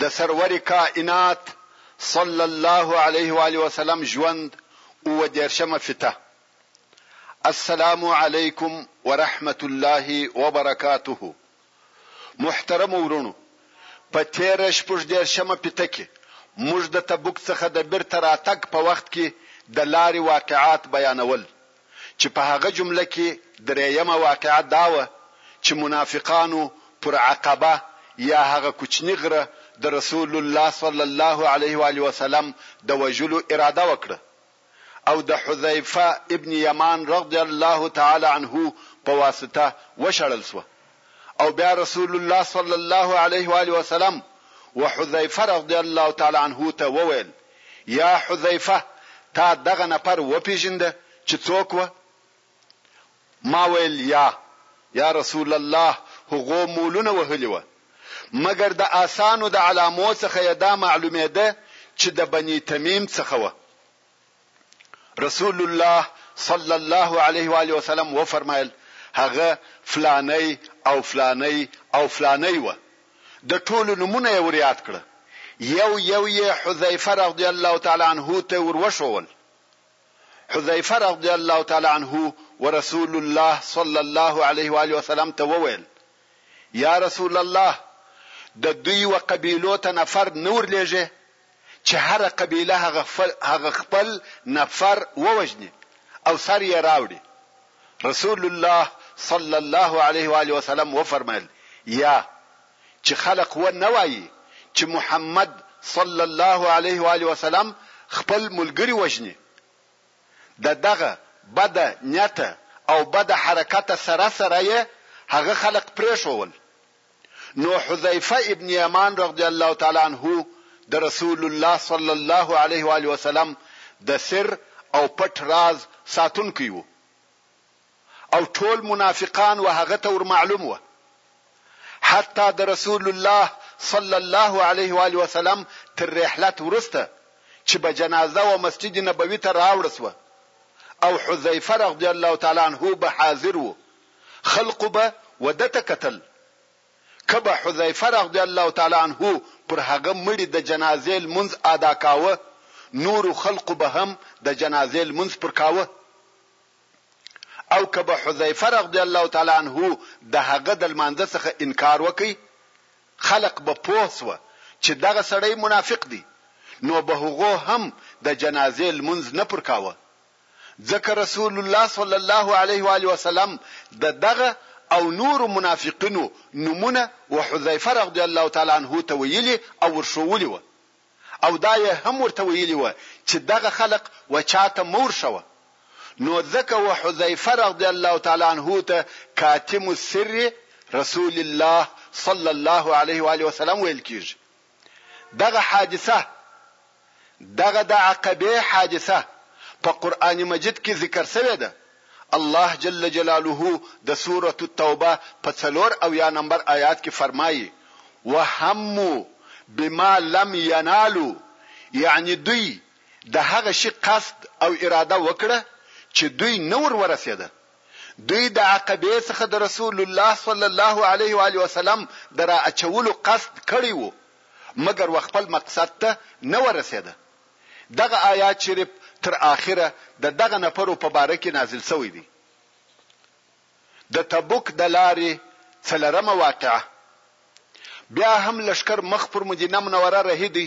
د سرور کائنات صلی الله علیه و آله وسلم ژوند اووه دېرشمه فته السلام علیکم ورحمت الله وبرکاته محترمو وروڼو په تېره شپږ دېرشمه فته کې موږ د تبوک څخه د بیرته راتګ په وخت کې د لارې واقعات بیانول چې په هغه جمله کې درېیمه واقعه دا وه چې منافقانو پر عقبه یا هغه کوچني غره د رسول الله صلی الله علیه و آله وسلم د وژلو اراده وکړه او د حذیفه ابن یمان رضی الله تعالی عنه په واسطه وشړل شوه. او بیا رسول الله صلی الله علیه وآله وسلم و حذیفه رضی الله تعالی عنه ته وویل، یا حذیفه تا دغه نفر وپېژنده چې څوک وه؟ ما ویل، یا، یا رسول الله هغو مولونه وهلي وه، مګر د آسانو د علامو څخه یې دا معلومېده چې د بني تمیم څخه وه. رسول الله صلی الله علیه و آله وسلم و فرمایل هغه فلانی او فلانی او فلانی و د ټولو نمونه یې ور یاد کړه یو یو یې حذیفه رضی الله تعالی عنه ته وروښول حذیفه رضی الله تعالی عنه ورسول الله صلی الله علیه و آله وسلم ته وویل یا رسول الله د دوی و قبیلو ته نفر نور لېږي چه هره قبیله هغه خپل نفر ووژني او سر یې راوړي، رسول الله صلی الله علیه و آله وسلم وفرمایل، یا چه خلق و نه وایی چه محمد صلی الله علیه و آله وسلم خپل ملګري وژني، ددغه بد نیته او بد حرکته سره سره یې هغه خلق پریښوول نو حذیفه ابن یمان رضی الله تعالی عنه د رسول الله صلی الله علیه و آله وسلم د سر او پټ راز ساتونکی وو او ټول منافقان و هغه ته ورمعلوم وه حتی د رسول الله صلی الله علیه و آله وسلم تر رحلت ورسته چې به جنازه و مسجد نبوي ته راوړه سوه او حذیفه رضی الله تعالی عنه به حاضر وو خلقو به و ده ته کتل. که به حذيفه رضی الله تعالی عنه پر هغه مړي د جنازې لمونځ آدا کاوه، نورو خلقو به هم د جنازې لمونځ پر کاوه. او که به حذيفه رضی الله تعالی عنه د هغه د لمانځه څخه انکار وکړ، خلق به پوه شوه چې دغه سړی منافق دی، نو به هغو هم د جنازې لمونځ نه پر کاوه. ځکه رسول الله صلی الله علیه و آله وسلم د دغه او نورو منافقینو نومونه و حذیفه رضی الله تعالی عنه ته ویلي او ورښوولي وه او دا یې هم ورته ویلي وه چې دغه خلق و چا ته مه ورښوه نو ځکه و حذیفه رضی الله تعالی عنه ته کاتم السر رسول الله صلی الله علیه و آله وسلم ویل کیږي. دغه حادثه، دغه د عقبې حادثه، په قرآن مجید کې ذکر شوې ده، الله جل جلاله د سورة التوبه په څلور اویا نمبر آیات کې فرمایي، وهموا بما لم ینالوا، یعنې دوی د هغه شي قصد او اراده وکړه چې دوی نه ور ورسېده. دوی د عقبې څخه د رسول الله صلی الله علیه و آله وسلم د را اچولو قصد کړی وو مګر وخپل مقصد ته نه ورسېده. دغه آیات شریف تر آخره د دغه نفرو په باره کې نازل شوی دی. د تبوک د لارې څلرمه واقعه، بیا هم لښکر مخ پر مدینه منوره رهي دی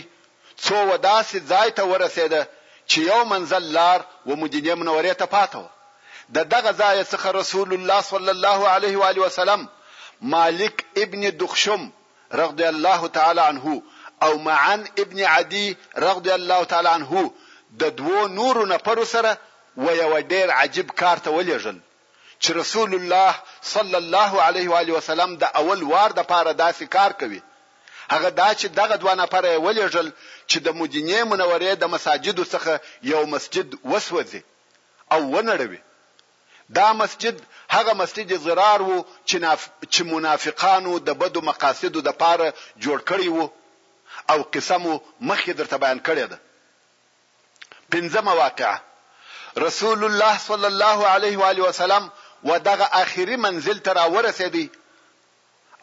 څو و داسې ځای ته ورسېده چې یو منزل لار و مدینې منورې ته پاته وه د دغه ځایه څخه رسول الله صلی الله علیه و آله وسلم مالک ابن دخشم رضی الله تعالی عنه او معن ابن عدی رضی الله تعالی عنه د دوو نورو نفرو سره و یوه ډېر عجیب کار ته ولېږل چې رسول الله صلی الله علیه و آله وسلم د اول وار د پاره داسې کار کوي هغه دا چې دغه دوه نفره یې ولېږل چې د مدینې منورې د مساجدو څخه یو مسجد وسوځي او ونړوي دا مسجد هغه مسجد ضرار وو چې ناف... چې منافقانو د بدو مقاصدو د پاره جوړ کړی وو او قسم مخې درته بیان کړی ده پنځمه واقعه، رسول الله صلی الله علیه و آله وسلم و دغه آخري منزل ته راورسېدی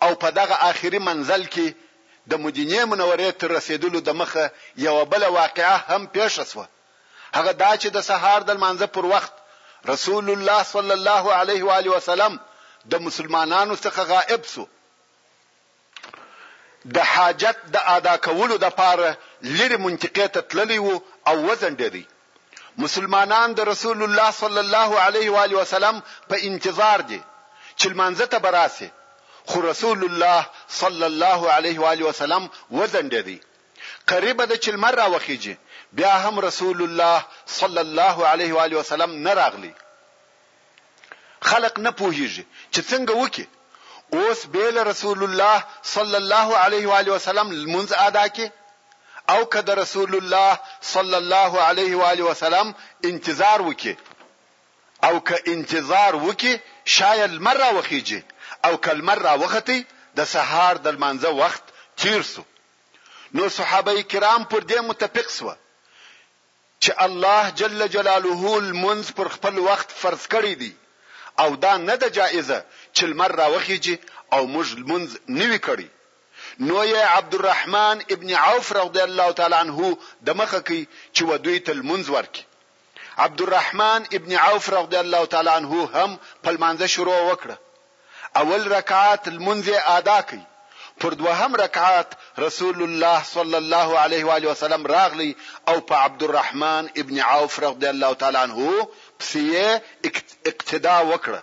او په دغه آخري منزل کې د مدینې منورې تر رسېدلو دمخه یوه بله واقعه هم پېښه شوه، هغه دا چې د سهار د لمانځه پر وخت رسول الله صلی الله علیه و آله وسلم د مسلمانانو څخه غائب شو. د حاجت د ادا کولو لپاره لرې منطقې ته تللی و او وځنډېد. مسلمانان د رسول الله صلی الله علیه و آله وسلم په انتظار دي چې لمانځه ته به راشي، خو رسول الله صلی الله علیه و آله وسلم وځنډېد. قریبه ده چې لمر راوخېژي، بیا هم رسول الله صلی الله علیه و آله وسلم نه راغلی. خلق نه پوهیږي چې څنګه وکړي اوس بې له رسول الله صلی الله علیه و آله وسلم لمونځ ادا کړي او که د رسول الله صلی الله علیه و آله وسلم انتظار وکړي او که انتظار وکړي شاید لمر راوخیږي او که لمر راوختی د سهار د لمانځه وخت تیر سو نو صحابه کرام پر دې متفق سوه چې الله جل جلاله لمونځ پر خپل وخت فرض کړی دی او دا نه ده جائزه چې لمر راوخیژي او موږ لمونځ نه وي کړی نو یې عبدالرحمن ابن عوف رضی الله تعالی عنه د مخه کړي چې و دوی ته لمونځ ورکړي. عبدالرحمن ابن عوف رضی الله تعالی عنه هم په لمانځه شروع وکړه. اول رکعت لمونځ يې ادا کړ، پر دوهم رکعت رسول الله صلی الله علیه وآله وسلم راغلی او په عبدالرحمن ابن عوف رضی الله تعالی عنه پسې يې اقتدا وکړه،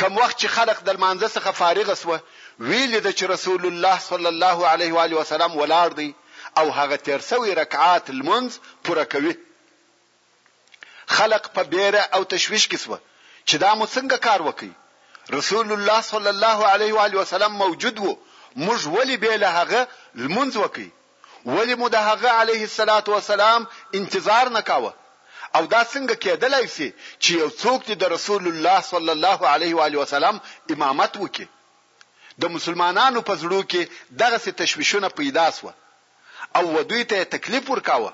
کوم وخت چې خلق د لمانځه څخه فارغ شوه ويې ليده چې رسول الله صلی الله علیه وآله وسلم ولاړ دی او هغه تېر شوی رکعت لمونځ پوره کوي. خلق په بېره او تشویش کې شوه چې دا مو څنګه کار وکړ؟ رسول الله صلی الله علیه و آله وسلم موجود و، موږ ولې بې له هغه لمونځ وکړ؟ ولې مو د هغه علیه الصلوة والسلام انتظار نه کاوه؟ او دا څنګه کېدلای شي چې یو څوک دې د رسول الله صلی الله علیه و آله وسلم امامت وکړي؟ د مسلمانانو په زړو کې دغسې تشویشونه پیدا شوه. او ودوی ته یې تکلیف ورکاوه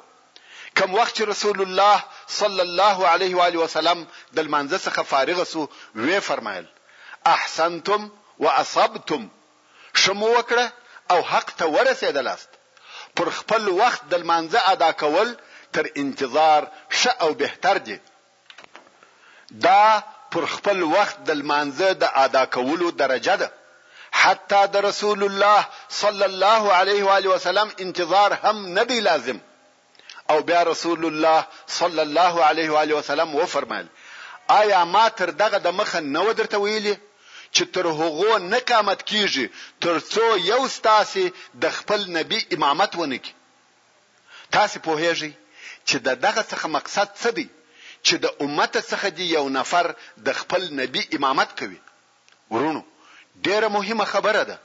کوم وخت چې رسول الله صلی الله علیه و آله وسلم د لمانځه څخه فارغ شو ویې فرمایل، احسنتم واصبتم، ښه مو وکړه او حق ته ورسیدلاست، پر خپل وخت د لمانځه ادا کول تر انتظار ښه او بهتر دي، دا پر خپل وخت د لمانځه د ادا کولو درجه ده، حتی د رسول الله صلی الله علیه وآله وسلم انتظار هم نه دی لازم. او بیا رسول الله صلی الله علیه وآله وسلم وفرمایل، آیا ما تر دغه دمخه نه وه درته ویلي چې تر هغو نه قامت کیږي تر څو یو ستاسې د خپل نبي امامت ونه کړي؟ تاسې پوهېږئ چې د دغه څخه مقصد څه دی چې د امته څخه دې یو نفر د خپل نبي امامت کوي؟ وروڼو! ډېره مهمه خبره ده.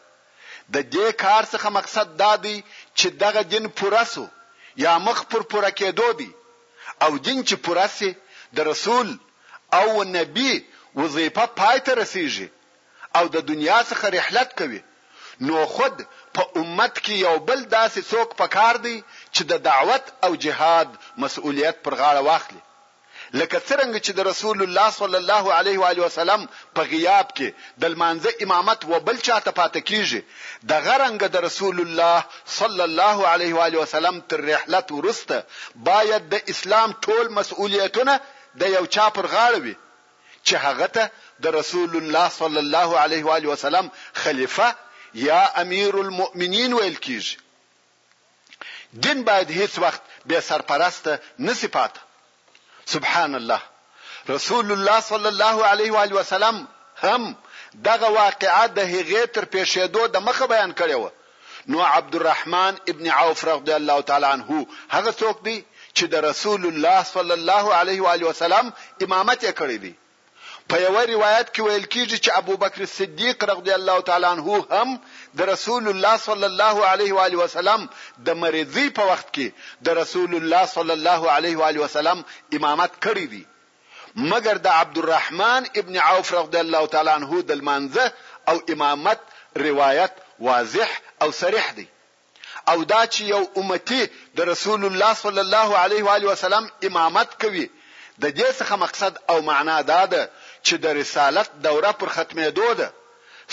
د دې کار څخه مقصد دا دی چې دغه دین پوره شو یا مخ پر پوره کېدو دی او دین چې پوره شي د رسول او نبي وظیفه پای ته رسېږي او د دنیا څخه رحلت کوي نو خود په امت کي یو بل داسي څوک په کار دی چي د دعوت او جهاد مسؤلیت پر غاړه واخلي لکه څرنګه چي د رسول الله صلی الله علیه وآله وسلم په غیاب کي د لمانځه امامت و بل چا ته پاته کیږي دغه رنګه د رسول الله صلی الله علیه وآله وسلم تر رحلت وروسته باید د اسلام ټول مسؤلیتونه د یو چا پر غاړه وي چې هغه ته د رسول الله صلی الله علیه و آله وسلم خلیفه یا امیر المؤمنین ویل کیږي. دین باید هیڅ وخت بې سرپرسته نشي پاته. سبحان الله رسول الله صلی الله علیه و آله وسلم هم دغه واقعه د هغې تر پېښېدو د مخه بیان کړې وه نو عبدالرحمن ابن عوف رضی الله تعالی عنه هغه څوک دی چې د رسول الله صلی الله علیه و آله وسلم امامت یې کړی دی. په یوه روایت کې ویل کیږي چې ابوبکر صدیق رضی الله تعالی عنه هم د رسول الله صلی الله علیه و آله وسلم د مریضۍ په وخت کې د رسول الله صلی الله علیه و آله وسلم امامت کړی دی. مګر د عبدالرحمن ابن عوف رضی الله تعالی عنه د لمانځه او امامت روایت واضح او صریح دی او دا چې یو امتي د رسول الله صلی الله علیه و آله وسلم امامت کوي د دې څخه مقصد او معنا دا ده چې د رسالت دوره پر ختمېدو ده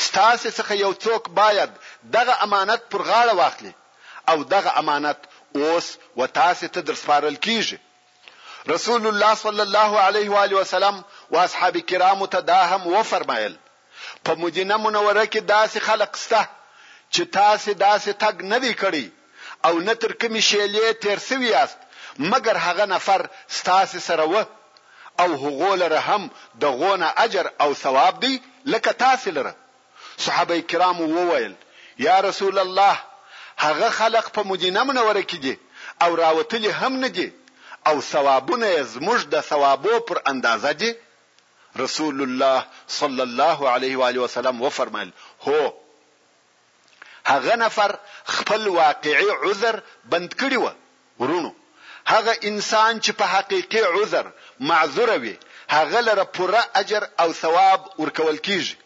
ستاسې څخه یو څوک باید دغه امانت پر غاړه واخلي او دغه امانت اوس و تاسې ته درسپارل کیږي رسول الله صلی الله علیه و آله وسلم واصحاب کرامو ته دا هم وفرمایل، په مدینه منوره کې داسې خلق شته چې تاسې داسې تګ نه دی کړی او نه تر کومې شېلې تېر شوي یاست مګر هغه نفر ستاسې سره وه او هغو لره هم دغونه اجر او ثواب دی لکه تاسې لره صحابه کرامو وویل، یا رسول الله! هغه خلق په مدینه منوره کې دي او راوتلي هم نه دي او ثوابونه یې زموږ د ثوابو پر اندازه دي؟ رسول الله صلی الله علیه وآله وسلم وفرمایل، هو! هغه نفر خپل واقعي عذر بند کړي وه. وروڼو! هغه انسان چې په حقیقي عذر معذور وي، هغه لره پوره اجر او ثواب ورکول کیږي،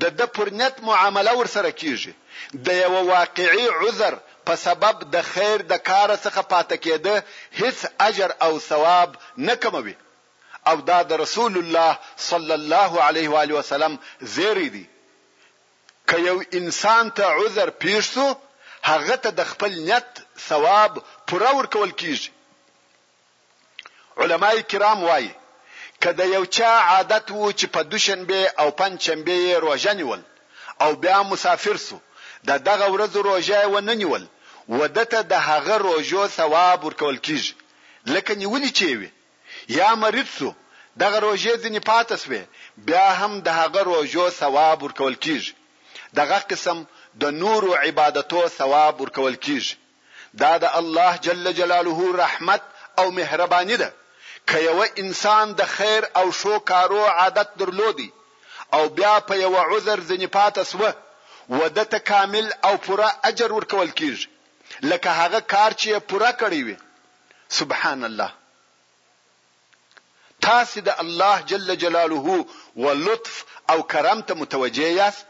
د ده پر نیت معامله ورسره کیږي، د یوه واقعي عذر په سبب د خیر د کاره څخه پاته کیده هیڅ اجر او ثواب نه کموي او دا د رسول الله صلی الله علیه وآله وسلم زیری دی که یو انسان ته عذر پېښ شو، هغه ته د خپل نیت ثواب پوره ورکول کېږي. علماء کرام وايي، که د یو چا عادت وو چې په دوشنبې او پنج شنبې یې روژه نیول او بیا مسافر شو، د دغه ورځو روژه یې ونه نیول، و ده ته د هغه روژو ثواب ورکول کېږي، لکه نیولي چې یې وي. یا مریض شو دغه روژې ځینې پاته شوې بیا هم د هغه روژو ثواب ورکول کیږي دغه قسم د نورو عبادتو ثواب ورکول کیږي دا د الله جل جلاله رحمت او مهرباني ده که یوه انسان د خیر او ښو کارو عادت درلودی او بیا په یوه عذر ځینې پاته شوه و ده ته کامل او پوره اجر ورکول کیږي لکه هغه کار چې یې پوره کړی وي سبحان الله تاسې د الله جل جلاله و لطف او کرم ته متوجه یاست؟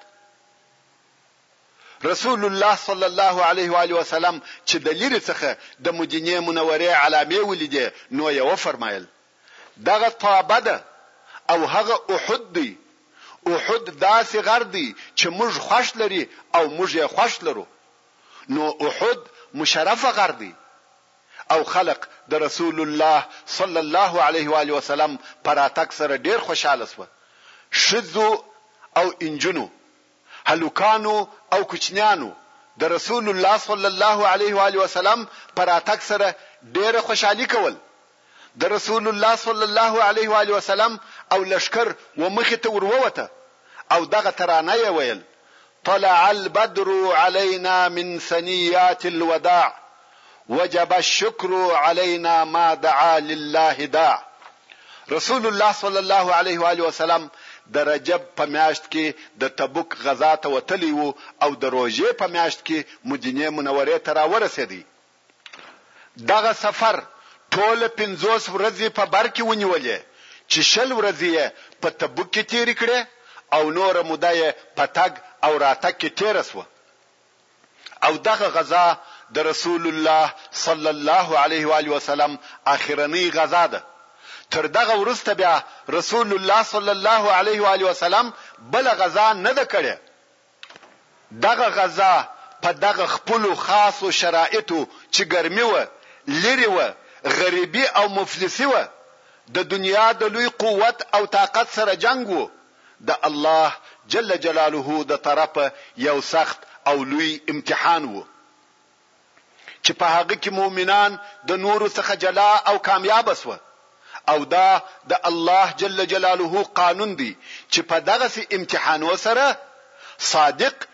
رسول الله صلی الله علیه و آله وسلم چې د لرې څخه د مدینې منورې علامې ولیدې نو یې وفرمایل دغه طابه ده او هغه احد دی احد داسې غر دی چې موږ خوښ لري او موږ یې خوښ لرو نو احد مشرف غر دی او خلق د رسول الله صلی الله علیه وآله وسلم په راتګ سره ډیر خوشحاله شوه، ښځو او انجونو، هلکانو او کوچنیانو د رسول الله صلی الله علیه وآله وسلم په راتګ سره ډیره خوشحالي کول، د رسول الله صلی الله علیه وآله وسلم او لښکر و مخې ته ور ووته او دغه ترانه یې ویل، طلع البدر علینا من ثنیات الوداع وجب الشکر علینا ما دعا لله داع رسول الله صلی الله علیه وآله وسلم د رجب په میاشت کې د تبوک غزا ته وتلی و او د روژې په میاشت کې مدینې منورې ته راورسېدی. دغه سفر ټوله پنځوس ورځې په بر کې ونیولې چې شل ورځې یې په تبوک کې تېرې کړې او نوره موده یې په تګ او راتګ کې تېره شوه او دغه غزا د رسول الله صلی الله علیه و آله وسلم اخرنۍ غزا ده تر دغه وروسته بیا رسول الله صلی الله علیه و آله وسلم بل غزا نه ده کړې دغه غذا په دغه خپلو خاصو شرایطو چې ګرمي وه، لیرې وه، غریبي او مفلسي وه، د دنیا د لوی قوت او طاقت سره جنګ وو، د الله جل جلاله د طرفه یو سخت او لوی امتحان وو. چې په هغه کې مؤمنان د نورو څخه جلا او کامیاب شوه او دا د الله جل جلاله قانون دی چې په دغسې امتحانو سره صادق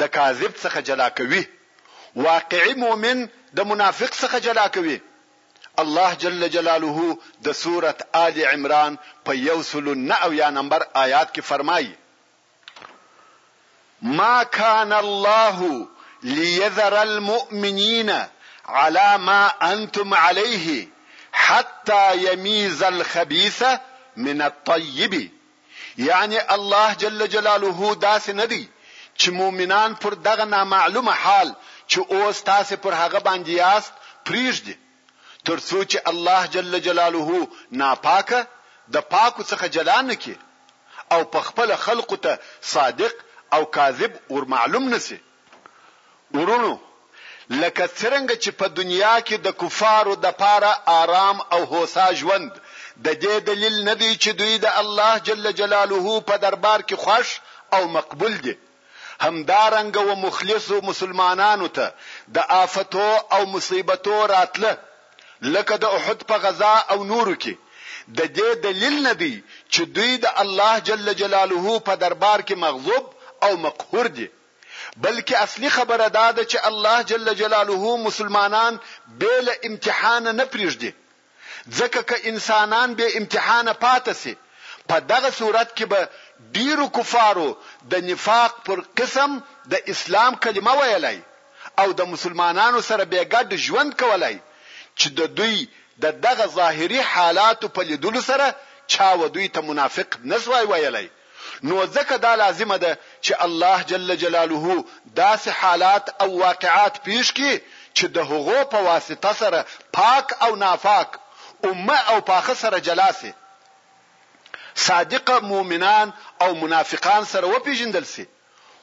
د کاذب څخه جلا کوي واقعي مؤمن د منافق څخه جلا کوي الله جل جلاله د سورة آل عمران په یو سلو نه اویا نمبر آیات کې فرمایي ما کان الله لیذر المؤمنین علی ما انتم علیه حتی یمیز الخبیث من الطیب یعنی الله جل جلاله داسې نه دی چې مؤمنان پر دغه نامعلوم حال چې اوس تاسې پر هغه باندې یاست پریږدي تر څو چې الله جل جلاله ناپاکه د پاکو څخه جلا نه کړي او په خپله خلقو ته صادق او کاذب ور معلوم نه شي. وروڼو! لکه څرنګه چې په دنیا کې د کفارو دپاره آرام او هوسا ژوند د دې دلیل نه دی چې دوی د الله جل جلاله په دربار کې خوښ او مقبول دي، همدارنګه و مخلصو مسلمانانو ته د آفتو او مصیبتو راتله لکه د احد په غزا او نورو کې د دې دلیل نه دی چې دوی د الله جل جلاله په دربار کې مغضوب او مقهور دي بلکې اصلي خبره دا ده چې الله جل جلاله مسلمانان بې له امتحانه نه پرېږدي ځکه که انسانان بې امتحانه پاته شي په دغه صورت کې به ډېرو کفارو د نفاق پر قسم د اسلام کلمه ویلای او د مسلمانانو سره بې ګډ ژوند کولای چې د دوی د دغه ظاهري حالاتو په لیدلو سره چا و دوی ته منافق نه شوای ویلای. نو ځکه دا لازمه ده چې الله جل جلاله داسې حالات او واقعات پېښ کړي چې د هغو په واسطه سره پاک او ناپاک، اومه او پاخه سره جلا شي، صادق مؤمنان او منافقان سره وپېژندل شي،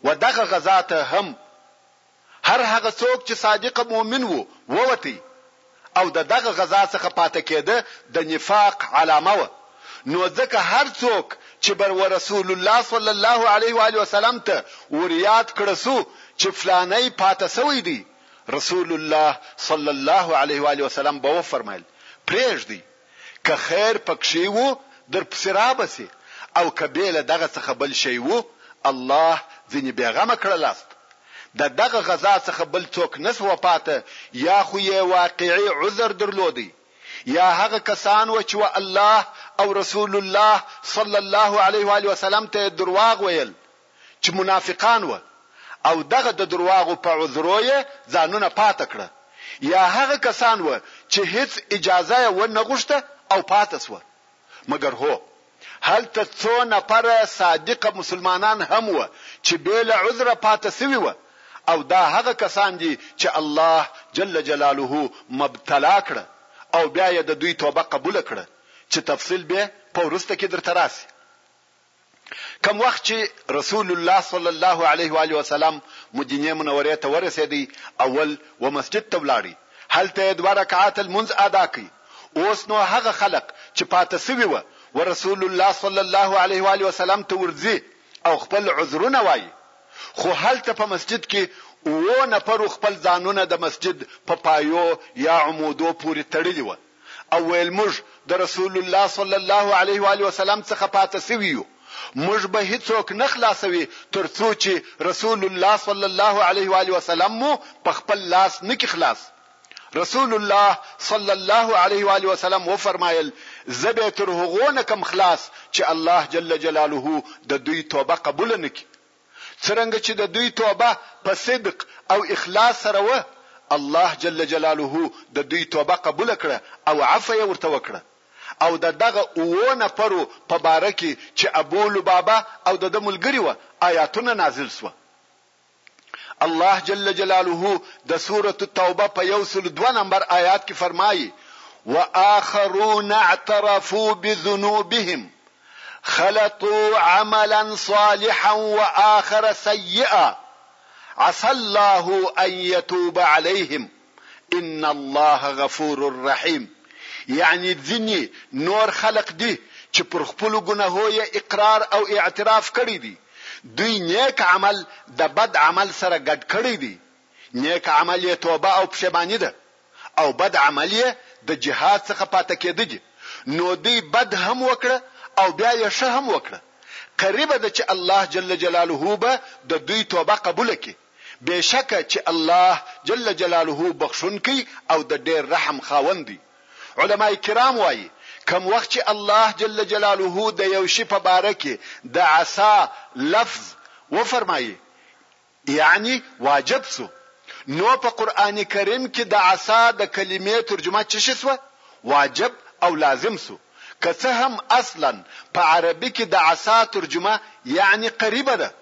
و دغه غزا ته هم. هر هغه څوک چې صادق مؤمن وو ووت او د دغه غزا څخه پاته کېده د نفاق علامه وه نو ځکه هر څوک چې بر ورسول الله صلی الله علیه وآله وسلم ته وریاد کړه سو چې فلانی پاته سوی دی رسول الله صلی الله علیه وآله وسلم به وفرمایل پرېږدی که خیر پکښی وو درپسې رابسې او که بې له دغه څخه بل شی وو الله ځنې بېغمه کړلاست ددغه غزا څخه بل څوک نسوه پاته یا خو یې واقعي عذر درلودی یا هغه کسان وه چې و الله او رسول الله صلی الله علیه وآله وسلم ته یې درواغ ویل چې منافقان وه او دغه د درواغو په عذرو يې ځانونه پاته کړه يا هغه کسان وه چې هيڅ اجازه يې و نه غوښته او پاته شوه مګر هو هلته څو نفره صادقه مسلمانان هم وه چې بې له عذره پاته شوي وه او دا هغه کسان دي چې الله جل جلاله مبتلا کړه او بیا یې د دوی توبه قبول کړه چې تفصیل به په ورسته کې درته راسي کوم وخت چې رسول الله صلی الله علیه وآله وسلم مدینې منورې ته ورسېدی اول و مسجد ته ولاړی هلته یې دوه رکعاته لمونځ ادا کړ اوس نو هغه خلق چې پاته سوي وه و رسول الله صلی الله علیه وآله وسلم ته ورځي او خپل عذرونه وایي خو هلته په مسجد کې اوو نفرو خپل ځانونه د مسجد په پایو یا عمودو پورې تړلي وه او ویل موږ د رسول الله صلی الله علیه وآله وسلم څخه پاته شوي یو موږ به هیڅوک نه خلاصوي ترڅو چي رسول الله صلی الله علیه وآله وسلم مو په خپل لاس نکي خلاص رسول الله صلی الله علیه وآله وسلم وفرمایل زه به تر هغو نه کم خلاص چې الله جل جلاله د دوی توبه قبول نکړي څرنګه چې د دوی توبه په صدق او اخلاص سره وه، الله جل جلاله د دوی توبه قبوله کړه او عفو یې ورته وکړه، او د دغه اوو نفرو په باره کې چې ابو لبابه او د ده ملګري وه آیاتونه نازل شوه. الله جل جلاله د سورة التوبه په یو سل دوه نمبر آیات کې فرمایي، وآخرون اعترفوا بذنوبهم خلطوا عملا صالحا واخر سيئا عسى الله ان يتوب عليهم ان الله غفور رحيم یعنی ځینی نور خلق دی چې پر خپل ګناهو یې اقرار او اعتراف کړی دی دوی نیک عمل د بد عمل سره ګډ کړی دی نيک عمل يې توبه او پښېماني ده او بد عمل يې د جهاد څخه پاته کېده دي، نو دوی بد هم وکړه او بيا يې ښه هم وکړه، قريبه ده چې الله جل جلاله به د دوی توبه قبوله کړي، بېشکه چې الله جل جلاله بخښونکی او د ډېر رحم خاوند دی. علماء کرام وايي، کوم وخت چې الله جل جلاله د يو شي په باره کې د عسا لفظ وفرمايي، یعنی واجب شو نو په قرآن کریم کی د عصا د کلمې ترجمه چه شی شوه؟ واجب او لازم شو که څه هم اصلا په عربی کی د عصا ترجمه یعنی قریبه ده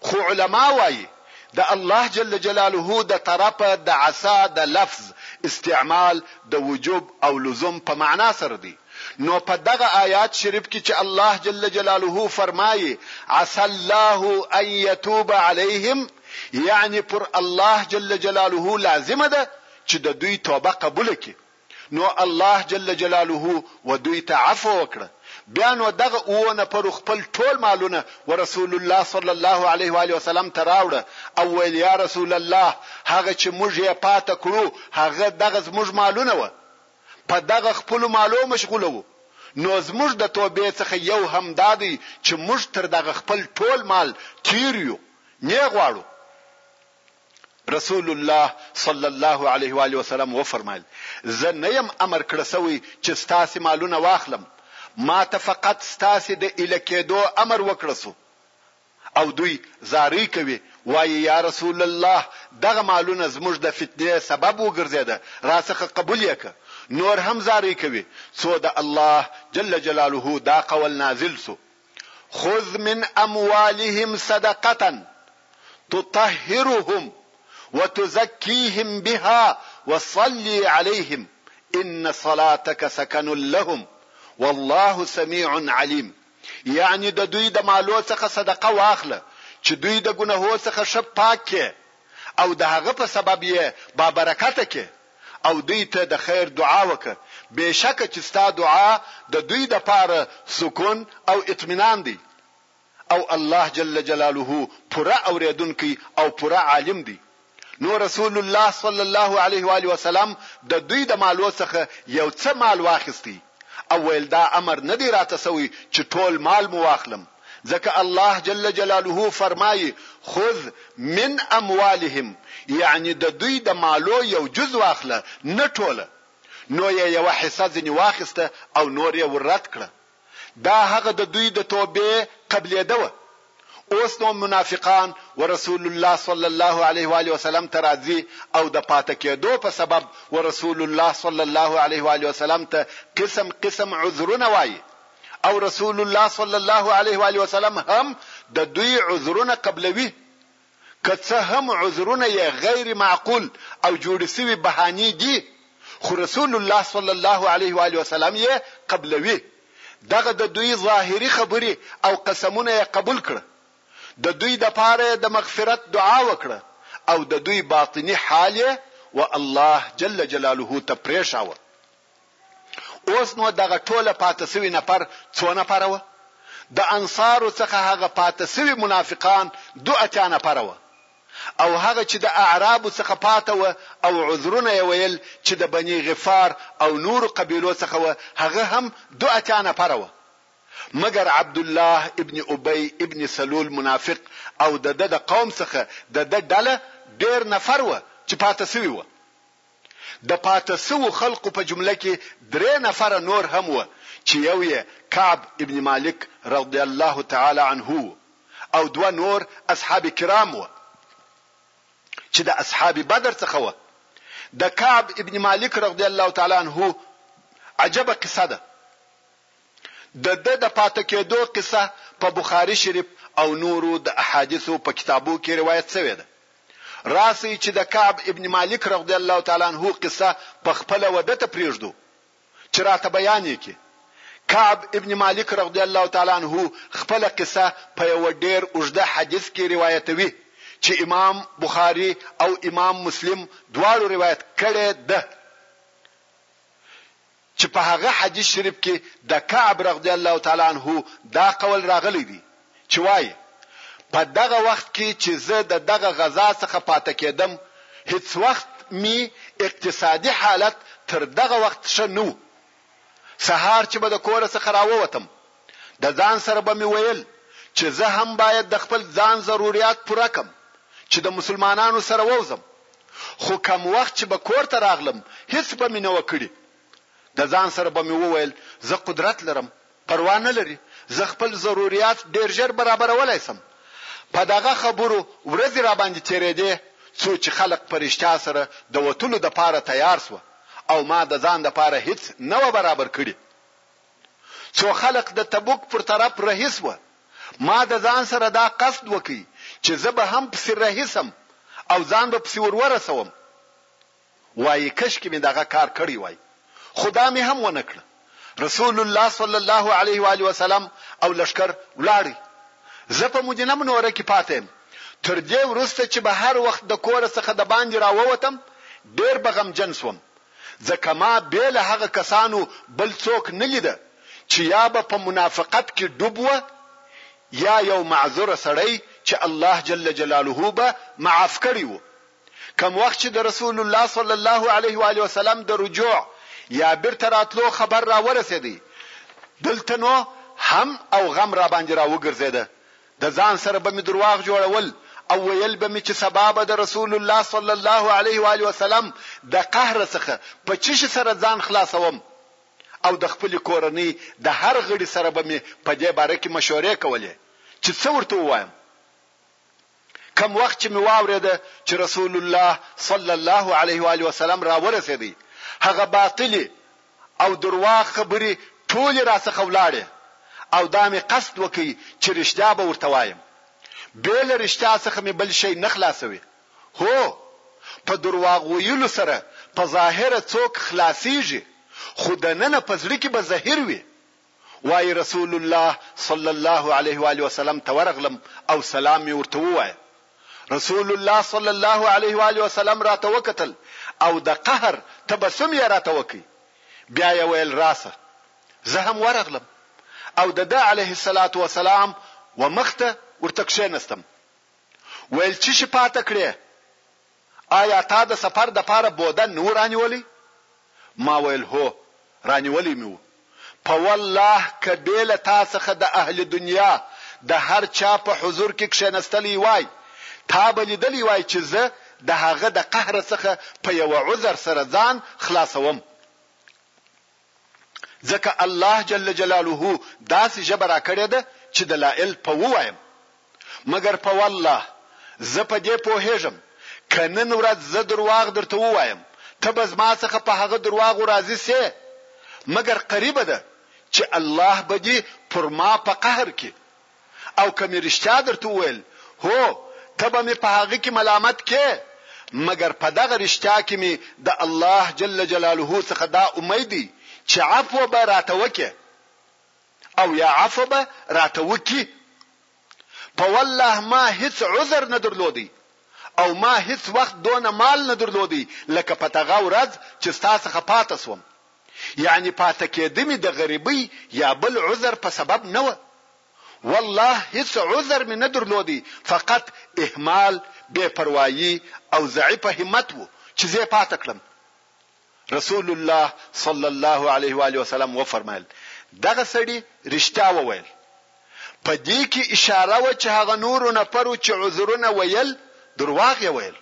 خو علماء وایی د الله جل جلاله د طرفه د عصا د لفظ استعمال د وجوب او لزوم په معنا سره دی. نو په دغه آیات شریف کې چې الله جل جلاله فرمایي عسى الله ان يتوب عليهم یعنی پر الله جل جلاله لازمه ده چې د دوی توبه قبول کړي نو الله جل جلاله و دوی ته عفو وکړه بیا نو دغه اوو نفر خپل ټول مالونه و رسول الله صلی الله علیه و علیه وسلم ته راوړه او ویل یا رسول الله هغه چې موږ یې پاته کړو هغه دغه زموږ مالونه و په دغه خپلو مالو مشغوله وو، نو زموږ د توبې څخه یو هم دا دی چې موږ تر دغه خپل ټول مال تیر یو، نې غواړو. رسول الله صلی الله علیه وآله وسلم وفرمایل، زه نه یم امر کړه شوی چې ستاسې مالونه واخلم، ماته فقط ستاسې د ایله کیدو امر وکړه شو، او دوی زاری کوي وايي یا رسول الله دغه مالونه زموږ د فتنې سبب وګرځېده راڅخه قبول یې که، نور هم زاری کوي څو د الله جل جلاله دا قول نازل شو، خذ من اموالهم صدقة تطهرهم وتزکیهم بها وصلی علیهم ان صلاتک سکن لهم والله سمیع علیم. یعنی د دوی د مالو څخه صدقه واخله چې دوی د ګنهو څخه ښه پاک کې او د هغه په سبب یې با برکته کې او دوی ته د خیر دعا وکه بېشکه چې ستا دعا د دوی د پاره سکون او اطمینان دی او الله جل جلاله پوره اوریدونکی او پوره عالم دی نو رسول الله صلی الله علیه و آله وسلم د دوی د مالو څخه یو څه مال واخیست او ویل دا امر نه دی راته سوی چې ټول مال مو واخلم ځکه الله جل جلاله فرمایي خذ من اموالهم یعنی د دوی د مالو یو جز واخله نه ټوله نو یې یوه حصه ځنې واخیسته او نور یې ورد کړه دا هغه د دوی د توبې قبلېده وه اوس نو منافقان ورسول الله صلی الله علیه وآله وسلم ته راځي او د پاته کېدو په سبب ورسول الله صلی الله علیه وآله وسلم ته قسم قسم عذرونه وايي او رسول الله صلی الله علیه وآله وسلم هم د دوی عذرونه قبلوي که څه هم عذرونه یې غیر معقول او جوړې شوې بهانې دي، خو رسول الله صلی الله علیه و آله وسلم یې قبلوي. دغه د دوی ظاهري خبرې او قسمونه یې قبول کړه. د دوی لپاره یې د مغفرت دعا وکړه او د دوی باطني حال یې و الله جل جلاله ته پرېښاوه. اوس نو دغه ټوله پاته سوي نفر څو نفره وه؟ د انصارو څخه هغه پاته سوي منافقان دو اتیا نفره وه او هغه چي د اعرابو څخه پاته وه او عذرونه يې ويل چي د بني غفار او نورو قبيلو څخه وه هغه هم دو اتیا نفره وه مګر عبدالله ابن ابي ابن سلول منافق او دده د قوم څخه دده ډله ډېر نفر وه چي پاته سوي وه. د پاته سوو خلقو په جمله کي درې نفره نور هم وه چي یو یې کعب ابن مالک رضی الله تعالی عنه وو او دوه نور اصحاب کرام وه چي د اصحاب بدر څخه وه د کعب ابن مالک رضی الله تعالی عنه عجبه قصه ده د ده د پاته کېدو قصه په بخاري شریف او نورو د احادیثو په کتابو کي روایت سوې ده راسئ چې د کعب ابن مالک رضی الله تعالی عنه قصه په خپله و ده ته پرېږدو چې راته بیان یې کړي. کعب ابن مالک رضی الله تعالی عنه خپله قصه په یوه ډېر اوږده حدیث کې روایتوي چې امام بخاري او امام مسلم دواړو روایت کړې ده. چې په هغه حديث شريف کې د کعب رضی الله تعالی عنه دا قول راغلی دی چې وايي، په دغه وخت کې چې زه د دغه غزا څخه پاته کېدم هيڅ وخت مې اقتصادي حالت تر دغه وخت ښه نه وو، سهار چې به د کوره څخه راووتم د ځان سره به مې ویل چې زه هم باید د خپل ځان ضروریات پوره کړم چې د مسلمانانو سره ووځم خو کم وخت چې به کور ته راغلم هیڅ به مې نه وه کړي د ځان سره به مې وویل زه قدرت لرم پروا نه لري زه خپل ضروریات ډیر ژر برابرولی سم په دغه خبرو ورځې راباندې تیریدې څو چې خلق په رښتیا سره د وتلو د پاره تیار سوه او ما د ځان د پاره هیڅ نه وه برابر کړي څو خلق د تبوک پر طرف رهي شوه، ما د ځان سره دا قصد وکړ چې زه به هم پسې رهي شم او ځان به پسې ور ورسوم. وايي کشکې مې دغه کار کړی وای، خو دا مې هم ونه کړ. رسول الله صلی الله علیه و آله وسلم او لښکر ولاړی، زه په مدینه منوره کې پاتې یم. تر دې وروسته چې به هر وخت د کوره څخه د باندې راووتم، ډېر به غمجن شوم. ځکه ما بې له هغه کسانو بل څوک نه لیده چې یا به په منافقت کې ډوب وه یا یو معذوره سړی چې الله جل جلاله به معاف کړی وو. کوم وخت چې د رسول الله صلی الله علیه وآله وسلم د رجوع یا بیرته راتلو خبر راورسېدی دلته نو هم او غم راباندې راوګرځېده د ځان سره به مې درواغ جوړول او ویل به مې چې سبا به د رسول الله صلی الله علیه و آله وسلم د قهر څخه په څه شي سره ځان خلاصوم او د خپلې کورنۍ د هر غړي سره به مې په دې باره کې مشورې کولې چې څه ورته ووایم کم وخت چې مې واورېده چې رسول الله صلی الله علیه و آله وسلم راورسېدی هغه باطلې او درواغ خبري ټولي راڅخه ولاړي او دا مي قصد وکئ چي رښتيا به ورته وايم بې له رښتيا څخه مي بل شي نه خلاصوي هو په درواغ ويلو سره په ظاهره څوک خلاصيږي خو دننه په زړه کي به زهير وي وايي، رسول الله صلی الله علیه وآله وسلم ته ورغلم او سلام مې ورته ووایه، رسول الله صلی الله علیه وآله وسلم راته وکتل او د قهر تبسم یې راته وکړ، بیا یې ویل، راسه، زه هم ورغلم او د ده علیه الصلوة والسلام و مخ ته ورته کښېنستم، ویل، چیشي پاته کړې؟ آیا تا د سفر دپاره بوده نه و رانیولی؟ ما ویل، هو، رانیولی مې و. په والله که بې له تا څخه د اهل دنیا د هر چا په حضور کې کښېنستلی وای، تا به لیدلی وای چې زه د هغه د قهره څخه په یوه عذر سره ځان خلاصوم. ځکه الله جل جلاله داسې ژبه راکړې ده چې دلائل په ووایم مګر په والله زه په دې پوهېږم که نن ورځ زه درواغ درته ووایم ته به زما څخه په هغه درواغو راضي سې مګر قریبه ده چې الله به دې پر ما په قهر کې او که مې رښتیا درته وویل، هو، ته به مې په هغه کې ملامت کړې، مګر په دغه رښتیا کې مې د الله جل جلاله څخه دا امید دی چې عفو به راته وکړې او یا عفو به راته وکړي. په والله ما هیڅ عذر نه درلود او ما هیڅ وخت دونه مال نه درلود لکه په تغه ورځ چې ستا څخه پاته شوم. یعنی پاته کیده می د غریبی یا بل عذر په سبب نه وه والله هیڅ عذر می نه درلودی فقط اهمال بی پروایی او ضعیف همت وو چی زه پاته کړم رسول الله صلی الله علیه و آله وسلم و فرمایل دغه سړی رښتیا وویل په دې کې اشاره و چې هغه نور نفرو چې عذرونه ویل درواغ یې ویل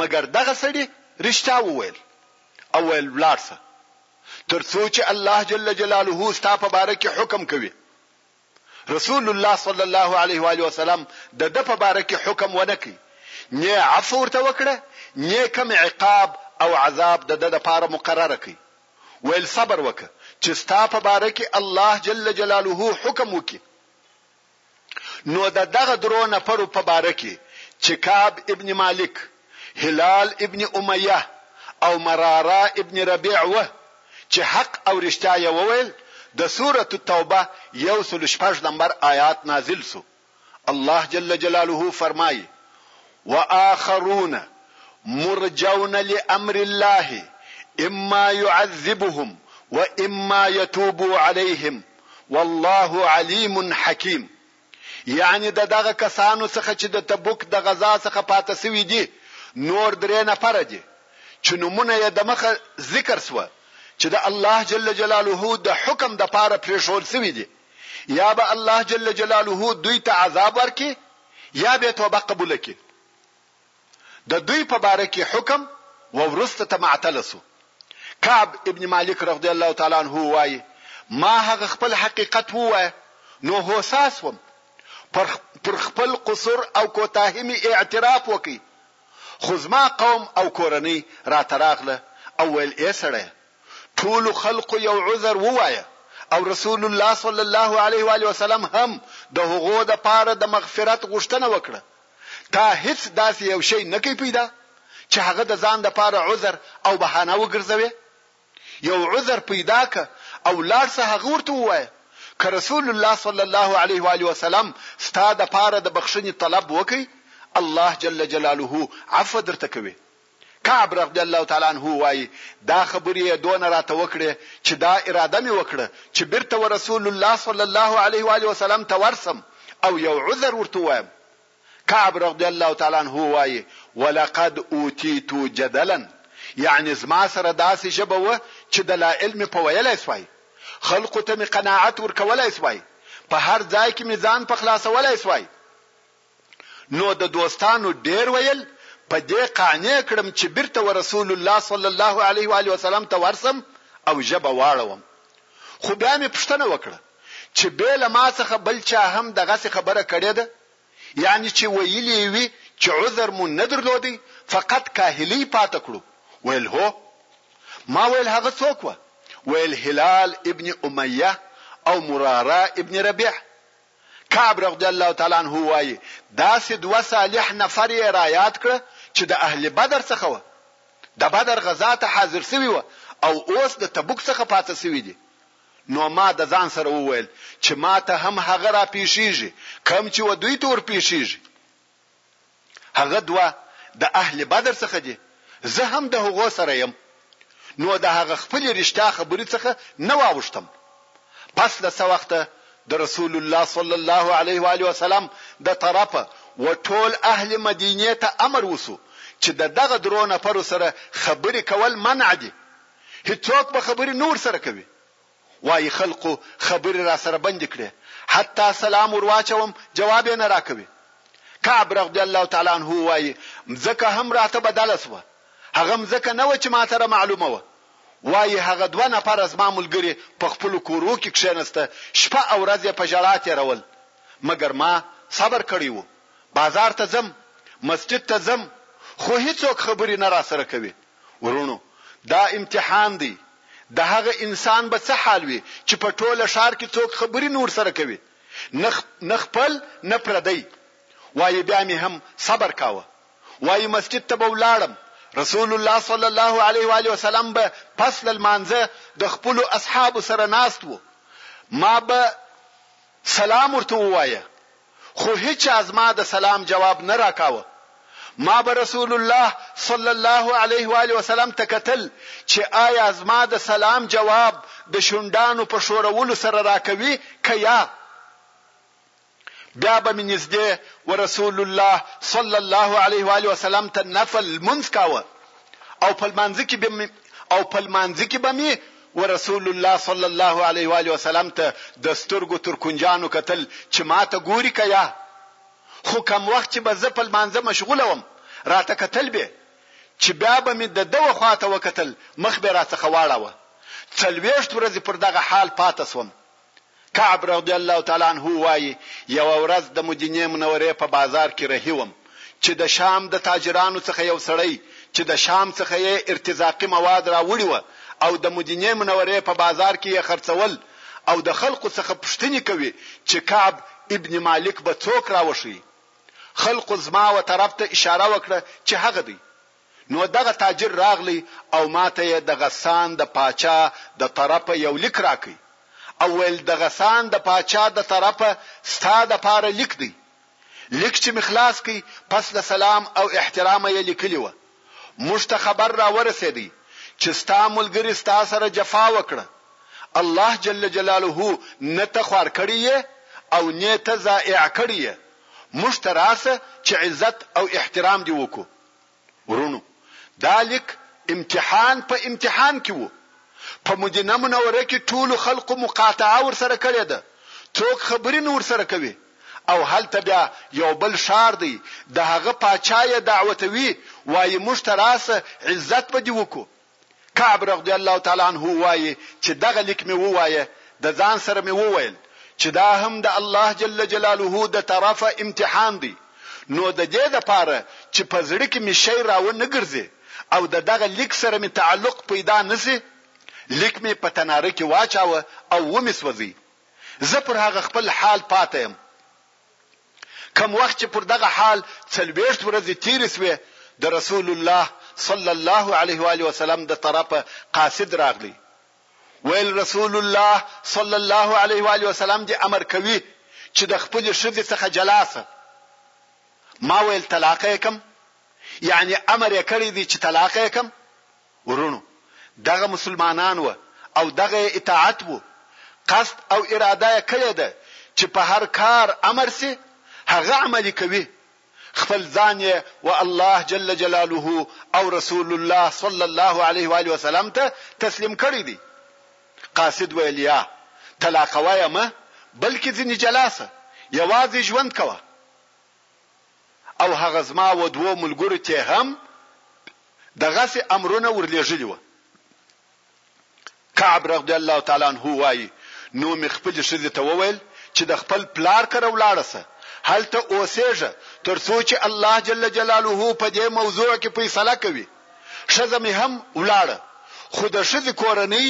مګر دغه سړي رښتیا وویل او ویل ولاړ سه تر څو چې الله جل جلاله ستا په باره کې حکم کوي رسول الله صلی الله علیه و علیه وسلم د د په باره کې حکم ونکړي نه عفو ورته وکړه نه کوم عقاب او عذاب د د لپاره مقرره کړي ویل صبر وکړه چې ستا په باره کې الله جل جلاله حکم وکړي نو د دغه درو نفرو په باره کي چي کعب ابن مالک، هلال ابن امیه او مراره ابن ربیع وه چي حق او رښتیا یې وویل د سورة التوبه یو سل شپږ نمبر آیات نازل سو، الله جل جلاله فرمايي، وآخرون مرجون لأمر الله اما يعذبهم واما يتوب عليهم، والله علیم حکیم یعنی د دغه کسانو څخه چې د تبوک د غزا څخه پاته سوي دي نور درې نفره دي چې نومونه یې د مخه ذکر سوه چې د الله جل جلاله د حکم د پاره پریښول سوي دي یا به الله جل جلاله دوی ته عذاب ورکي یا به توبه قبول کړي ددوی په باره کي حکم و وروسته ته معطل سو کعب ابن مالک رضی الله تعالی عنه وايي ما هغه خپل حقيقت ووايه نو هوسا سوم پر پر خپل قصور او کوتاهي مي اعتراف وکړ خو زما قوم او کورنۍ راته راغله او ويل اې سړيه ټولو خلقو يو عذر ووايه او رسول الله صلی الله عليه واله وسلم هم د هغو د پاره د مغفرت غوښتنه وکړه تا هیڅ داسې یو شی نه کړ پیدا چې هغه د ځان د پاره عذر او بهانه وګرځوې یو عذر پیدا ک او لاړ سه هغه ورته ووایه که رسول الله صلی الله علیه و علیه وسلم ستا د پاره د بخښنې طلب وکي الله جل جلاله عفو درته کوي کعب رضی الله تعالی عنه وايي، دا خبرې يې دونه راته وکړې چې دا اراده مې وکړه چې بېرته ورسول الله صلی الله علیه وآله وسلم ته ورشم او یو عذر ورته ووایم. کعب رضی الله تعالی عنه وايي، ولقد اوتیت جدلا، یعنې زما سره داسې ژبه وه چې دلائل مې په ویلای شوای، خلقو ته مې قناعت ورکولای شوای، په هر ځای کې مې ځان په خلاصولای شوای. نو د دوستانو ډېر ویل په دې قانع کړم چې بیرته ورسول الله صلی الله علیه و آله وسلم ته ورسم او ژبه واړوم. خو بیا مې پوښتنه وکړه چې بې له ما څخه بل چا هم دغسې خبره کړې ده؟ یعنې چې ویلي یې وي چې عذر مو نه درلود فقط کاهلۍ پاته کړو؟ ویل هو. ما ویل هغه څوک وه؟ ویل هلال ابن امیه او مراره ابن ربیع. کعب رضی الله تعالی عنه وايي، داسې دوه صالح نفر یې رایاد کړه چې د اهل بدر څخه وه، د بدر غزا ته حاضر شوي وه او اوس د تبوک څخه پاڅه شوي دي. نو ما د ځان سره وویل چې ماته هم هغه راپېښېږي کوم چې و دوی ته ورپېښېږي. هغه دوه د اهل بدر څخه دي، زه هم د هغو سره یم، نو د هغه خپلې رښتیا خبرې څخه نه واوښتم، پس له څه وخته د رسول الله صلی الله علیه و آله وسلم د طرفه و ټول اهل مدینې ته امر وشو چې د دغه درو نفرو سره خبرې کول منع دي، هیڅوک به خبرې نه ورسره کوي. وايي خلقو خبرې راسره بندې کړې حتی سلام ورواچوم جواب يې نه راکوي. کعب رغبي الله تعالی عنه وايي مځکه هم راته بدله شوه هغه مځکه نه وه چې ماته را معلومه وه وايي هغه دوه نفره زما ملګري په خپلو کورو کې کښېنسته شپه او ورځ يې په ژړا تېرول مګر ما صبر کړی و بازار ته ځم مسجد ته ځم خو هيڅوک خبرې نه راسره کوي. وروڼو دا امتحان دی د هغه انسان به څه حال وي چې په ټوله ښار کې څوک خبري نه ورسره کوي نه نه خپل نه پردی وايي بیا مې هم صبر کاوه وايي مسجد ته به ولاړم رسول الله صلی الله علیه و آله وسلم به پس له لمانځه د خپل اصحاب سره ناست وو ما به سلام ورته ووایه خو هیچا زما د سلام جواب نه راکاوه، ما به رسول الله صلی الله علیه و آله وسلم ته کتل چې آیا زما د سلام جواب د شونډانو په ښورولو سره راکوي که یا؟ بیا به مې نږدې و رسول الله صلی الله علیه و آله وسلم ته نفل لمونځ کاوه او په لمانځه کې به مې او په لمانځه کې به مې ورسول الله صلی الله علیه وآله وسلم ته د سترګو تر کونجانو کتل چې ماته ګوري که یا؟ خو کم وخت چې به زه په لمانځه مشغوله وم راته کتل به چې بیا به مې د ده و خواته وکتل مخ به راڅخه واړاوه څلوېښت ورځې پر دغه حال پاته شوم کعب رضی الله تعالی عنه وايي، یوه ورځ د مدینې منورې په بازار کې رهي وم چې د شام د تاجرانو څخه یو سړی چې د شام څخه یې ارتزاقي مواد راوړي وه او د مدینې منورې په بازار کې یې خرڅول او د خلقو څخه پوښتنې کوي چې کعب ابن مالک به څوک راوښيي؟ خلقو زما و طرف ته اشاره وکړه چې هغه دی. نو دغه تاجر راغلی او ماته یې د غسان د پاچا د طرفه یو لیک راکړ او ویل د غسان د پاچا د طرفه ستا د پاره لیک دی. لیک چې مې خلاص کړ پس له سلام او احترامه یې لیکلي وه، موږ ته خبر راورسېدی چې ستا ملګري ستا سره جفا وکړه، الله جل جلاله نه ته خوار کړی یې او نۀ ته ضائع کړی یې، موږ ته راسه چې عزت او احترام دې وکړو. ورونو دا لیک امتحان په امتحان کې وو په مدینه منوره کې ټولو خلقو مقاطعه ورسره کړې ده څوک خبرې نه ورسره کوي او هلته بیا یو بل ښار دی د هغه پاچا یې دعوتوي وایي موږ ته راسه عزت به دې وکړو کعب رضی الله تعالی عنه وايي چې دغه لیک مې ووایه د ځان سره مې وویل چې دا هم د الله جل جلاله د طرفه امتحان دی نو د دې د پاره چې په زړه کې مې شی راو نه ګرځي او د دغه لیک سره مې تعلق پیدا نسی لیک مې په تناره کې واچاوه او ومې سوځي زه پر هغه خپل حال پاته يم کوم وخت چې پر دغه حال څلوېښت ورځې تېرې شوې، د رسول الله صلی الله علیه و آله وسلم د طرفه قاصد راغلی، ویل، رسول الله صلی الله علیه و آله وسلم دې امر کوي چې د خپلې ښځې څخه جلا شه. ما ویل، طلاقه یې کړم؟ یعنې امر یې کړی دی چې طلاقه یې کړم؟ وروڼو! دغه مسلمانان وه او دغه يې اطاعت وو، قصد او اراده يې کړې ده چې په هر کار امر شي هغه عملي کوي، خپل ځان يې و الله جل جلاله او رسول الله صلی الله علیه وآله وسلم ته تسلیم کړی دی. قاصد ویل یا، طلاقوه يې مه، بلکې ځنې جلا شه، یوازې ژوند کوه. او هغه زما و دوو ملګرو تې هم دغسې امرونه ورلېږلي وه. کعب رضی الله تعالی عنه وايي، نو مې خپلې ښځې ته وويل چې د خپل پلار کره ولاړه شه، هلته اوسېږه تر څو چې الله جل جلاله په دې موضوع کې فيصله کوي. ښځه مې هم ولاړه خو د ښځې کورنۍ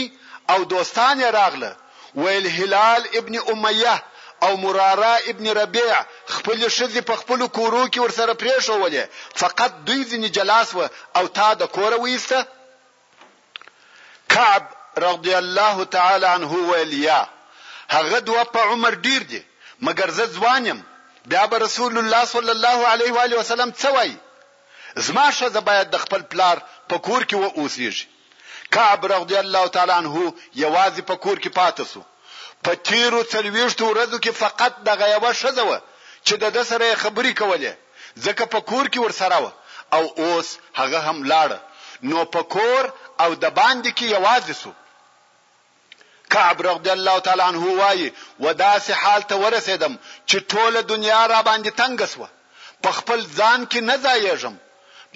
او دوستان یې راغله ویل هلال ابن امیه او مراره ابن ربیع خپلې ښځې په خپلو کورو کې ورسره پرېښولې فقط دوی ځینې جلا شوه او تا د کوره ویسته؟ کعب رضی الله تعالی عنه ویل یا هغه دوه په عمر ډیر دي مګر زه ځوان یم بیا به رسول الله صلی الله علیه و آله وسلم څه وایي؟ زما ښځه باید د خپل پلار په کور کې و اوسیږي. کعب رضی الله تعالی عنه یوازې په کور کې پاته شو. په تیرو څلویښتو ورځو کې فقط دغه یوه ښځه وه چې دده سره یې خبرې کولې ځکه په کور کې ورسره وه او اوس هغه هم لاړه نو په کور او دباندې کې یوازې شو. کعب رضی الله تعالی عنه وايي، و داسې حال ته ورسېدم چې ټوله دنیا راباندې تنګه شوه، په خپل ځان کې نه ځایېږم،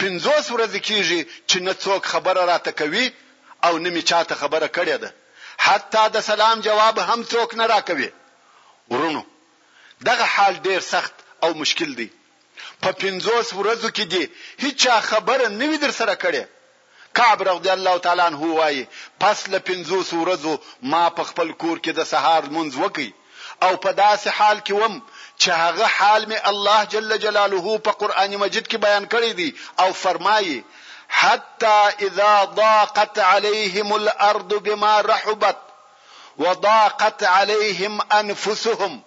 پنځوس ورځې کېږي چې نه څوک خبره راته کوي او نه مې چاته خبره کړې ده، حتی د سلام جواب هم څوک نه راکوي. وروڼو! دغه حال ډېر سخت او مشکل دی، په پنځوس ورځو کې دې هیچا خبره نه وي درسره کړې، کعب رضی الله تعالی عنه وايي، پس له پنځوس ورځو ما په خپل کور کې د سهار لمونځ وکړ او په داسې حال کې وم چې هغه حال مې الله جل جلاله په قرآن مجید کې بیان کړی دی او فرمايي، حتی اذا ضاقت علیهم الارض بما رحبت وضاقت علیهم انفسهم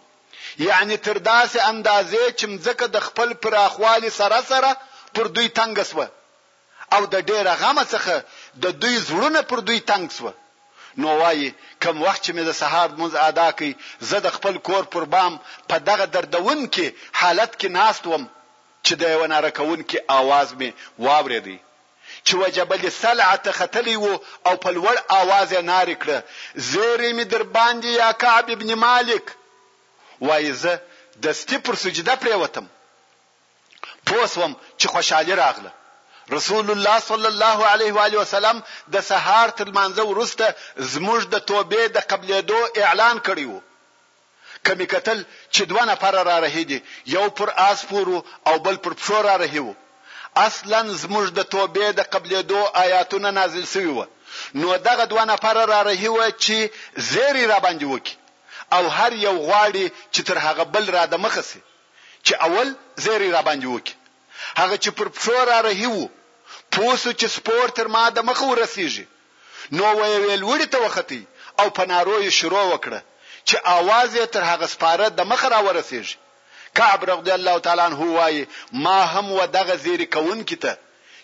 یعنی تر داسې اندازې چې مځکه د خپل پراخوالي سره سره پر دوی تنګه شوه. او د ډېره غمه څخه د دوی زړونه پر دوی تنګ شوه. نو وايي، کوم وخت چې مې د سهار لمونځ اداء کړ، زه د خپل کور پر بام په دغه دردونکي حالت کې ناست وم چې د یوه ناره کوونکي آواز مې واورېد چې و جبل سلعه ته ختلی و او په لوړ آواز یې نارې کړه، زېری مې درباندې یا کعب بن مالک! وايي، زه دستي پر سجده پرېوتم پوه شوم چې خوشحالي راغله. رسول الله صلی الله علیه وآله وسلم د سهار تر لمانځه وروسته زموږ د توبې د قبلېدو اعلان کړی و. که مې کتل چې دوه نفره رارهي دي، یو پر آس سپور و او بل پر پښو رارهي و. اصلا زموږ د توبې د قبلېدو آیاتونه نازل شوي و، نو دغه دوه نفره رارهي و چې زېری راباندې وکړي او هر یو غواړي چې تر هغه بل رادمخه شي. چې اول زېری راباندې وکړي. هغه چې پر پښو را رهي وو، پوه شو چې سپور تر ما د مخه ورسېږي، نو ویوې لوړي ته وخت او په نارو یې شروع وکړه چې آواز یې تر هغه سپاره د مخه راورسېږي. کعب رضی الله تعالی عنه وايي، ما هم و دغه زېری کوونکي ته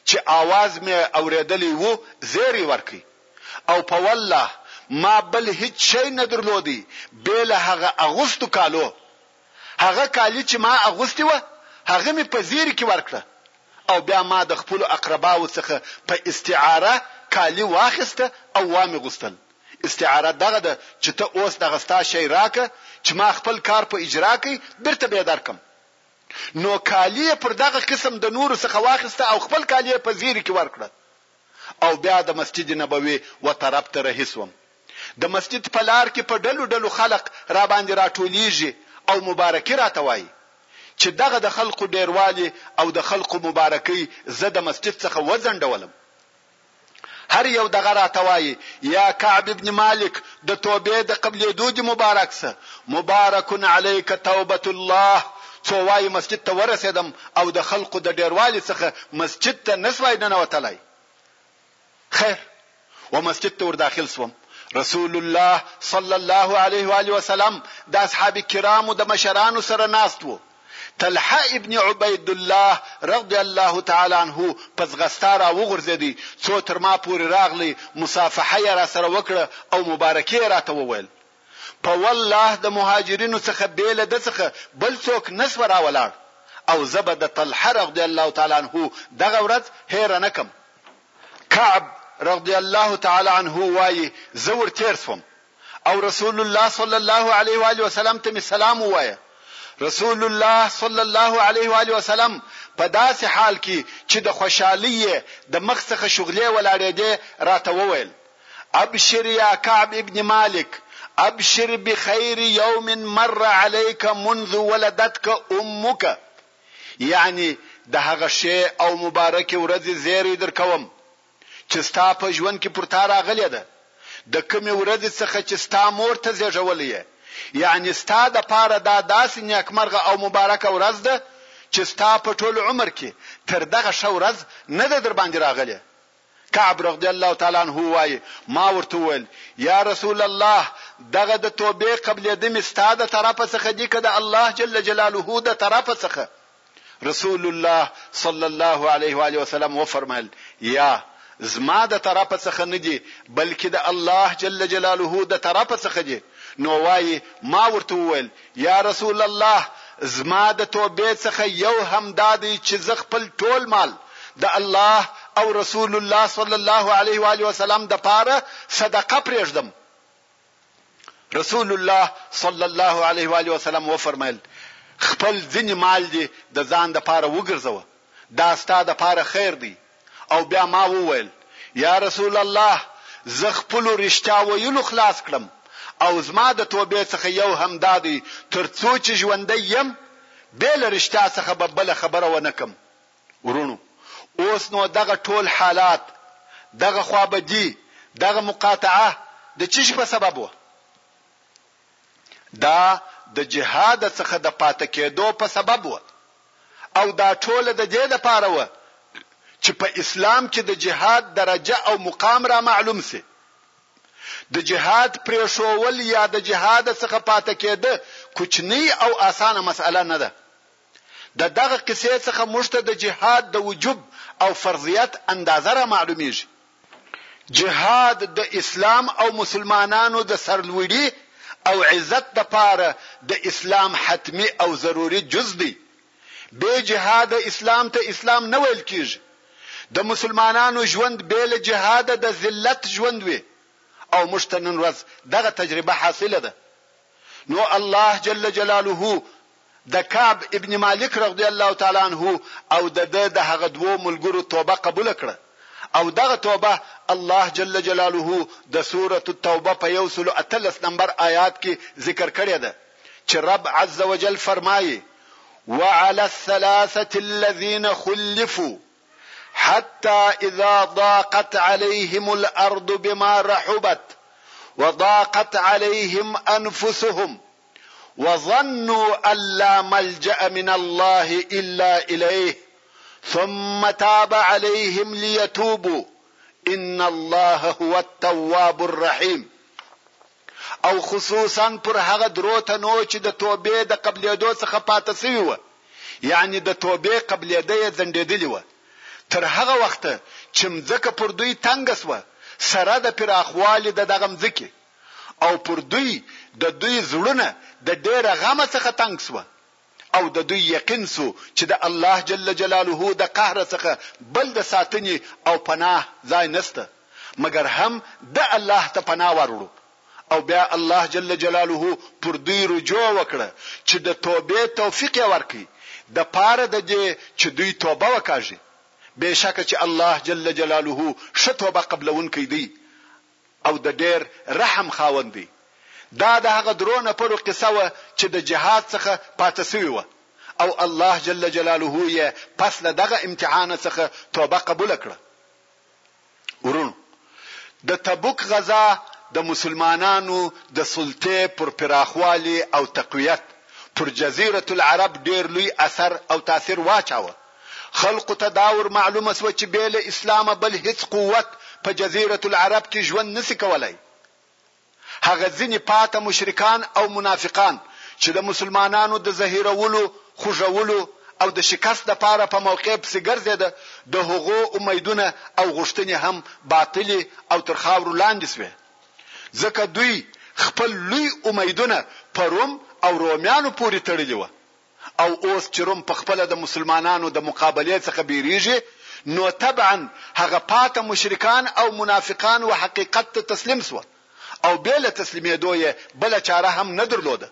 چې آواز مې اورېدلی وو، زېری ورکړ او په والله ما بل هیڅ شی نه درلود بې له هغه اغوستو کالو، هغه کالي چې ما اغوستي وه هغه مې په زېري کې ورکړه او بیا ما د خپلو اقرباوو څخه په استعاره کالي واخیسته او وامې غوستل، استعاره دغه ده چې ته اوس دغه ستا شی راکه چې ما خپل کار په اجرا کړي بیرته بې درکم نو کالي یې پر دغه قسم د نورو څخه واخیسته او خپل کالي یې په زېري کې ورکړه. او بیا د مسجد نبوي و طرف ته رهي شوم. د مسجد په لار کې په ډلو ډلو خلق راباندې راټولېږي او مبارکي راته وايي، چې دغه د خلقو ډېروالي او د خلقو مبارکۍ زه د مسجد څخه وځنډولم. هر یو دغه راته وايي، یا کعب بن مالک د توبې د قبلېدو دې مبارک شه، مبارک علیک توبة الله، څو وایي مسجد ته ورسېدم او د خلقو د ډېروالي څخه مسجد ته نه شوای ننوتلای، خیر و مسجد ته ورداخل شوم، رسول الله صلی الله علیه وآله وسلم د اصحاب کرامو د مشرانو سره ناست وو، طلحه ابن عبیدالله رضی الله تعالی عنه په ځغستا را وغورځېد، څو تر ما پورې راغلی، مصافحه یې راسره وکړه او مبارکي یې راته وویل. په والله د مهاجرینو څخه بې له ده څخه بل څوک نه شوه راولاړ او زه به د طلحه رضی الله تعالی عنه دغه ورځ هېره نه کړم. کعب رضی الله تعالی عنه وايي، زه ورتېر شوم، او رسول الله صلی الله علیه و آله وسلم ته مې سلام ووایه، رسول الله صلی الله علیه و آله وسلم په داسې حال کې چې د خوشحالۍ یې د مخ څخه شغلې ولاړېدې راته وویل، ابشر یا کعب ابن مالک، ابشر بخیر یوم مر علیک منذ ولدتک امک، یعنې د هغه ښې او مبارکې ورځې زېری درکوم، چې ستا په ژوند کې پر تا راغلې ده، د کومې ورځې څخه چې ستا مور ته زېږولې يې، يعنې ستا د پاره دا داسې نېکمرغه او مبارکه ورځ ده چې ستا په ټول عمر کې تر دغه ښه ورځ نه ده درباندې راغلې. کعب رضی الله تعالی عنه وايي، ما ورته وويل، يا رسول الله! دغه د توبې قبلېدمې ستا د طرفه څخه دي که د الله جل جلاله د طرفه څخه؟ رسول الله صلی الله علیه وآله وسلم وفرمایل، یا زما د طرفه څخه نه دي بلکې د الله جل جلاله د طرفه څخه دي، نو وایي، ما ورته وویل، یا رسول الله زما د توبې څخه یو همدا دی چې زه خپل ټول مال د الله او رسول الله صلی الله علیه وآله وسلم دپاره صدقه پرېږدم. رسول الله صلی الله علیه و آله وسلم وفرمایل، خپل ځینې مال دې د ځان دپاره وګرځوه، دا ستا دپاره خیر دی، او بیا ما وویل، یا رسول الله! زه خپلو رښتیا ویلو خلاص کړم، او زما د توبې څخه یو هم دا دی، تر څو چې ژوندی یم، بې له رښتیا څخه به بله خبره ونه کړم. وروڼو اوس نو دغه ټول حالات، دغه خوابدي، دغه مقاطعه د څه شي په سبب وه؟ دا د جهاد څخه د پاته کېدو په سبب وه او دا ټوله د دې لپاره وه چې په اسلام کې د جهاد درجه او مقام را معلوم شي. د جهاد پرېښوول یا د جهاد څخه پاته کېده کوچنۍ او اسانه مسئله نه ده. د دغه قصې څخه موږ ته د جهاد د وجوب او فرضیت اندازه را معلومیږي. جهاد د اسلام او مسلمانانو د سرلوړي او عزت د پاره د اسلام حتمي او ضروري جز دی. بې جهاده اسلام ته اسلام نه ویل کیږي. د مسلمانانو ژوند بې له جهاده د ذلت ژوند وي او موږ ته نن ورځ دغه تجربه حاصله ده. نو الله جل جلاله د کعب ابن مالک رضی الله تعالی عنه او د ده د هغه دوو ملګرو توبه قبوله کړه او دغه توبه الله جل جلاله د سورة التوبه په یو سلو اتلس نمبر آیات کې ذکر کړې ده چې رب عز وجل فرمایي وعلى الثلاثة الذين خلفوا حتى إذا ضاقت عليهم الأرض بما رحبت وضاقت عليهم أنفسهم وظنوا ان لا ملجأ من الله الا الیه ثم تاب عليهم ليتوبوا ان الله هو التواب الرحيم او خصوصا پر هغه درو تنو چې د توبې د قبلېدو څخه پاتې شوی و یعنی د توبې قبلېده یې ځنډېدلې و تر هغه وخته چې مځکه پر دوی تنګه سوه سره د پراخوالي د دغه مځکې او پر دوی د دوی زړونه د ډېره غمه څخه تنګ شوه او د دوی یقین شو چې د الله جل جلاله د قهره څخه بل د ساتنې او پناه ځای نشته مګر هم ده الله ته پناه وروړو او بیا الله جل جلاله پر دوی رجوع وکړه چې د توبې توفیق یې ورکړي د پاره د دې چې دوی توبه وکاږي بېشکه چې الله جل جلاله ښه توبه قبلونکی دی او د ډېر رحم خاوند دی. دا د هغه درو نفرو قصه وه چې د جهاد څخه پاته شوي وه او الله جل جلاله یې پس له دغه امتحانه څخه توبه قبوله کړه. وروڼو! د تبوک غزا د مسلمانانو د سلطې پر پراخوالي او تقویت پر جزیرة العرب ډېر لوی اثر او تاثیر واچاوه. خلقو ته دا ور معلومه شوه چې بې له اسلامه بل هیڅ قوت په جزیرة العرب کې ژوند نه شي کولای. هغه ځینې پاته مشرکان او منافقان چې د مسلمانانو د زهیرولو، خوږولو او د شکست لپاره په موقع پسې ګرځېده، د هغو امیدونه او غوښتنې هم باطلې او تر خاورو لاندې شوې، ځکه دوی خپل لوی امیدونه په روم او رومیانو پورې تړلي وه. او اوس چې روم په خپله د مسلمانانو د مقابلې څخه بېرېږي نو طبعا هغه پاته مشرکان او منافقان و حقیقت ته تسلیم شول او بې له تسلیمېدو یې بله چاره هم نه درلوده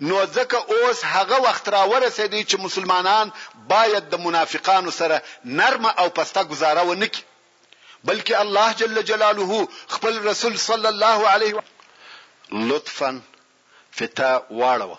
نو ځکه اوس هغه وخت را ورسېدی چې مسلمانان باید د منافقانو سره نرمه او پسته ګذاره ونه کړي. بلکې الله جل جلاله خپل رسول صلی الله علیه لطفا فتا واړوه.